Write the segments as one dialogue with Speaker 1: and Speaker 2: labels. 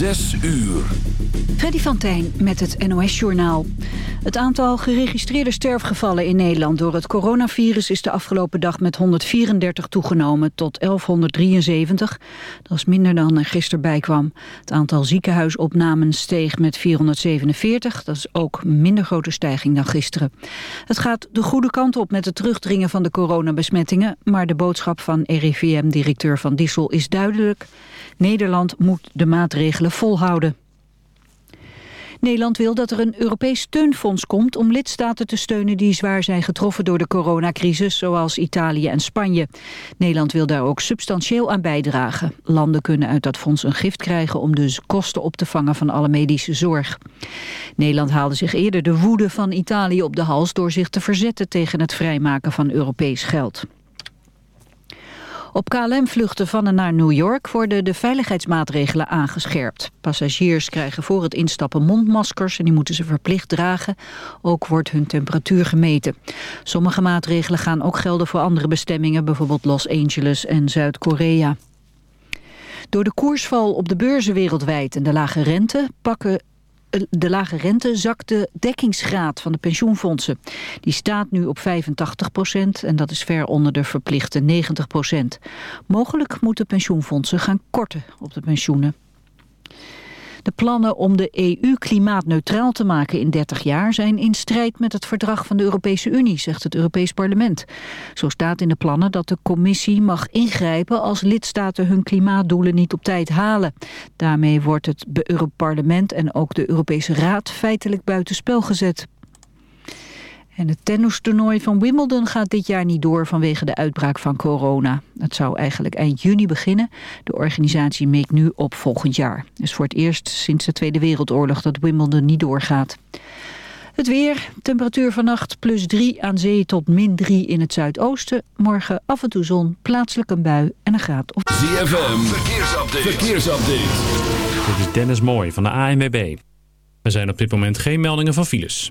Speaker 1: Zes uur.
Speaker 2: Freddy van Tijn met het NOS-journaal. Het aantal geregistreerde sterfgevallen in Nederland door het coronavirus is de afgelopen dag met 134 toegenomen tot 1173. Dat is minder dan er gisteren bij kwam. Het aantal ziekenhuisopnamen steeg met 447. Dat is ook minder grote stijging dan gisteren. Het gaat de goede kant op met het terugdringen van de coronabesmettingen, maar de boodschap van RIVM-directeur Van Dissel is duidelijk. Nederland moet de maatregelen volhouden. Nederland wil dat er een Europees steunfonds komt om lidstaten te steunen die zwaar zijn getroffen door de coronacrisis, zoals Italië en Spanje. Nederland wil daar ook substantieel aan bijdragen. Landen kunnen uit dat fonds een gift krijgen om dus kosten op te vangen van alle medische zorg. Nederland haalde zich eerder de woede van Italië op de hals door zich te verzetten tegen het vrijmaken van Europees geld. Op KLM-vluchten van en naar New York worden de veiligheidsmaatregelen aangescherpt. Passagiers krijgen voor het instappen mondmaskers en die moeten ze verplicht dragen. Ook wordt hun temperatuur gemeten. Sommige maatregelen gaan ook gelden voor andere bestemmingen, bijvoorbeeld Los Angeles en Zuid-Korea. Door de koersval op de beurzen wereldwijd en de lage rente pakken de lage rente zakt de dekkingsgraad van de pensioenfondsen. Die staat nu op 85 procent en dat is ver onder de verplichte 90 procent. Mogelijk moeten pensioenfondsen gaan korten op de pensioenen. De plannen om de EU klimaatneutraal te maken in 30 jaar zijn in strijd met het verdrag van de Europese Unie, zegt het Europees Parlement. Zo staat in de plannen dat de commissie mag ingrijpen als lidstaten hun klimaatdoelen niet op tijd halen. Daarmee wordt het Parlement en ook de Europese Raad feitelijk buitenspel gezet. En het tennistoernooi van Wimbledon gaat dit jaar niet door vanwege de uitbraak van corona. Het zou eigenlijk eind juni beginnen. De organisatie meekt nu op volgend jaar. Het is voor het eerst sinds de Tweede Wereldoorlog dat Wimbledon niet doorgaat. Het weer, temperatuur vannacht plus 3 aan zee tot min 3 in het zuidoosten. Morgen af en toe zon, plaatselijk een bui en een graad of...
Speaker 1: ZFM, verkeersupdate. verkeersupdate.
Speaker 3: Dit is Dennis Mooij van de ANWB. Er zijn op dit moment geen meldingen van files.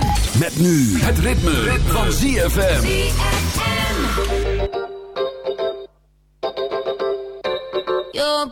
Speaker 1: Met nu het ritme, van ZFM.
Speaker 4: You're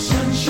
Speaker 5: 相信。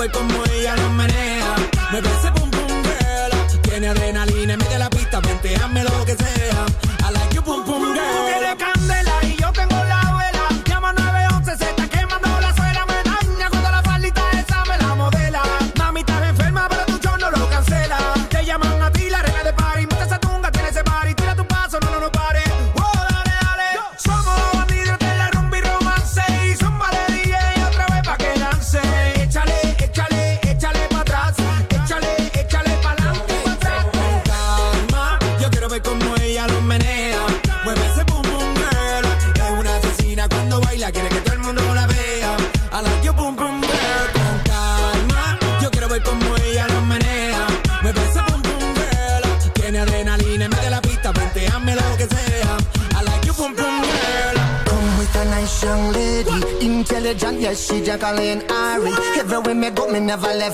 Speaker 6: voy con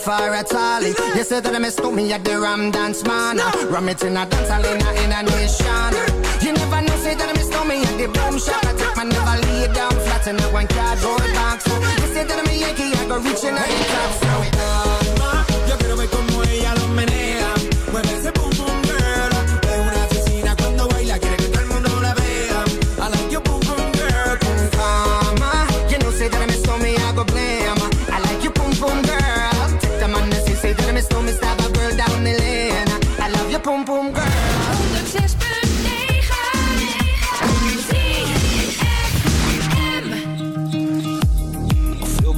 Speaker 6: me
Speaker 7: never left her at all. You said that I mistook me at the Ram Dance Man. Ram it in a dance hall in a, in a nation. You never know, say that I mistook me at the Boom Shop. I take my never lay down flat in a one cardboard box. You said that I'm a Yankee, I go reaching out the top. So,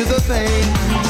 Speaker 8: I the
Speaker 9: pain.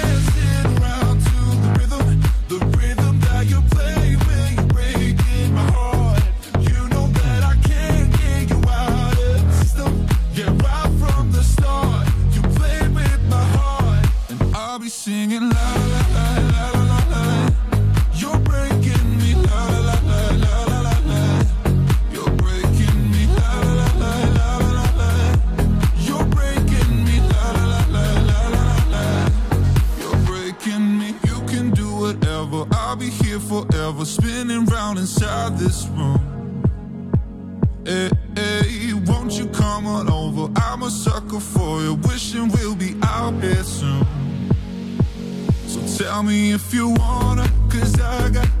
Speaker 10: forever, spinning round inside this room. Hey, hey, won't you come on over? I'm a sucker for you, wishing we'll be out here soon. So tell me if you wanna, cause I got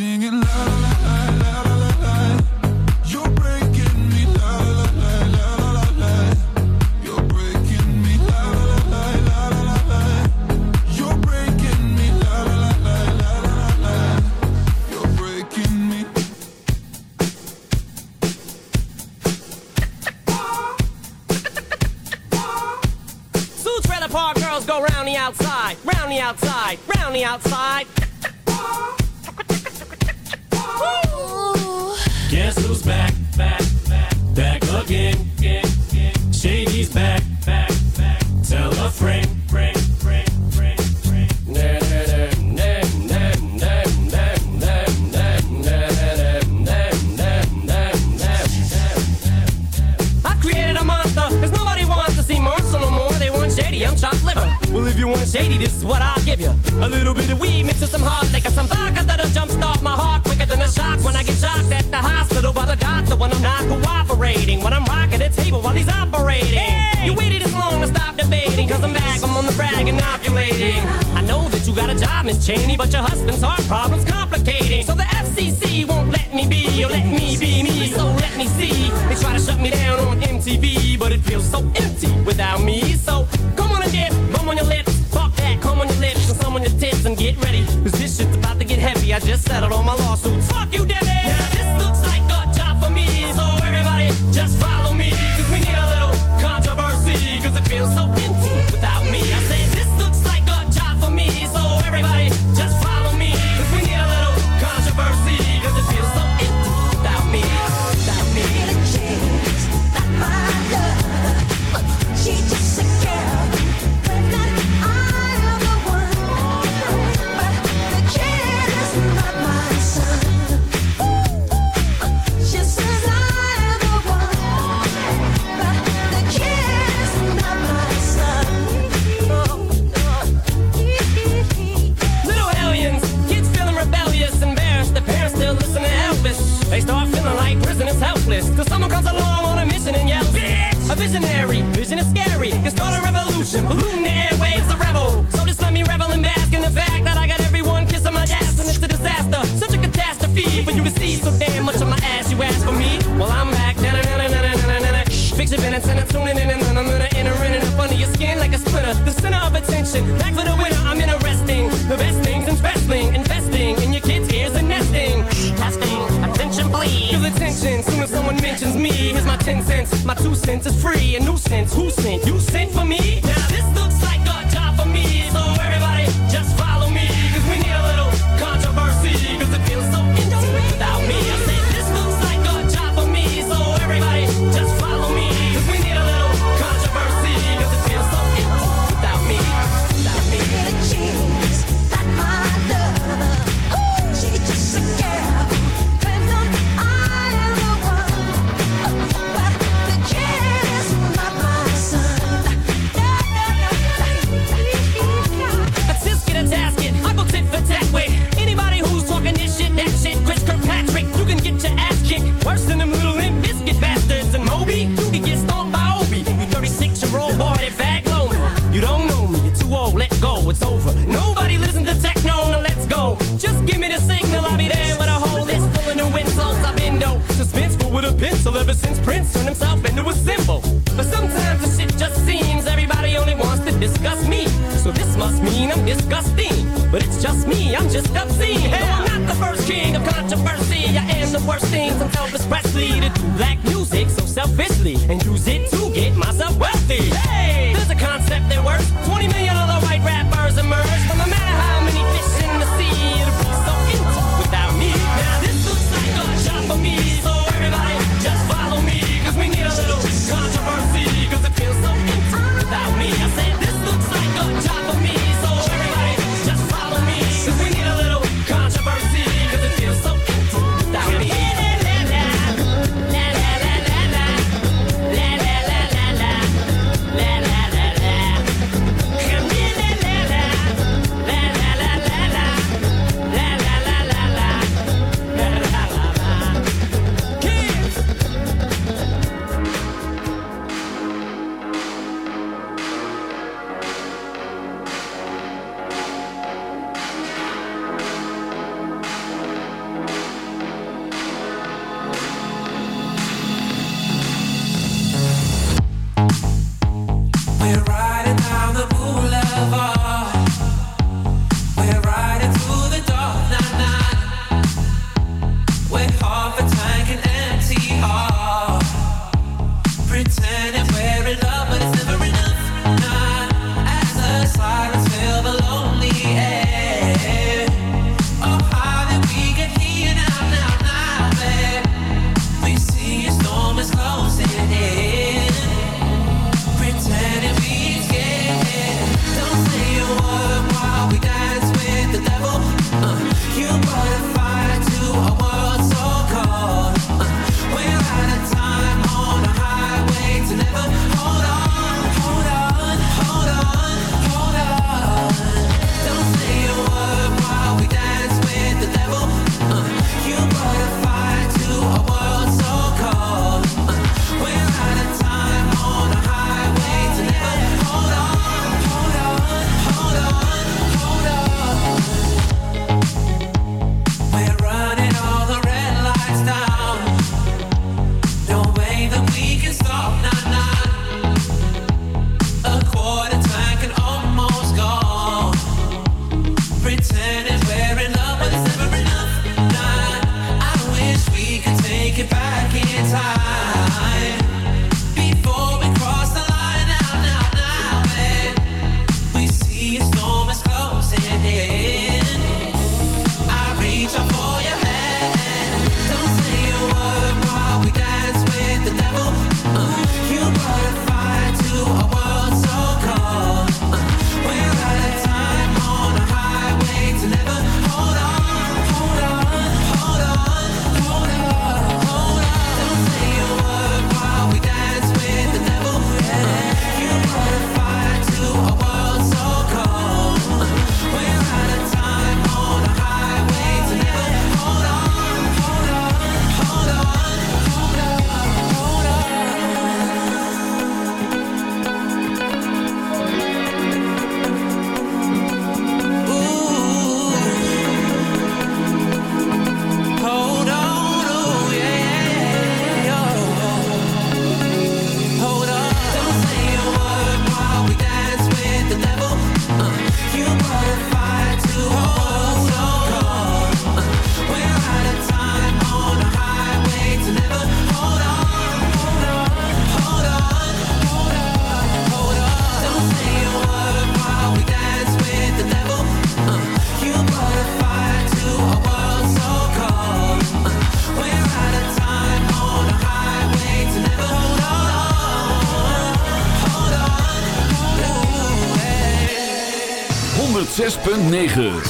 Speaker 10: singing la la la la la la la You're breaking me la la la la la la la You're breaking me la la la la la la la You're breaking me la la la la la la la You're breaking me
Speaker 11: girls go round the outside, round the outside, round the outside
Speaker 8: back, back, again. Shady's back, back, back. Tell a friend.
Speaker 11: I created a monster, cause nobody wants to see no more. They want shady, I'm chopped liver. Well, if you want shady, this is what I'll give you. A little bit of weed mixed with some hard liquor, some vodka I'm rocking the table while he's operating. You waited this long to stop debating, cause I'm back, I'm on the brag and ovulating. I know that you got a job, Miss Cheney, but your husband's heart problem's complicating. So the FCC won't let me be, or let me be me, so let me see. They try to shut me down on MTV, but it feels so empty without me. So come on and dip, bum on your lips, fuck that, come on your lips, and some on your tits, and get ready. Cause this shit's about to get heavy, I just settled all my lawsuits. Fuck you, Debbie! Here's my 10 cents. My two cents is free. A nuisance. Who sent? You sent for me? Now just obscene. No, I'm not the first king of controversy. I am the worst thing since Elvis Presley.
Speaker 6: .9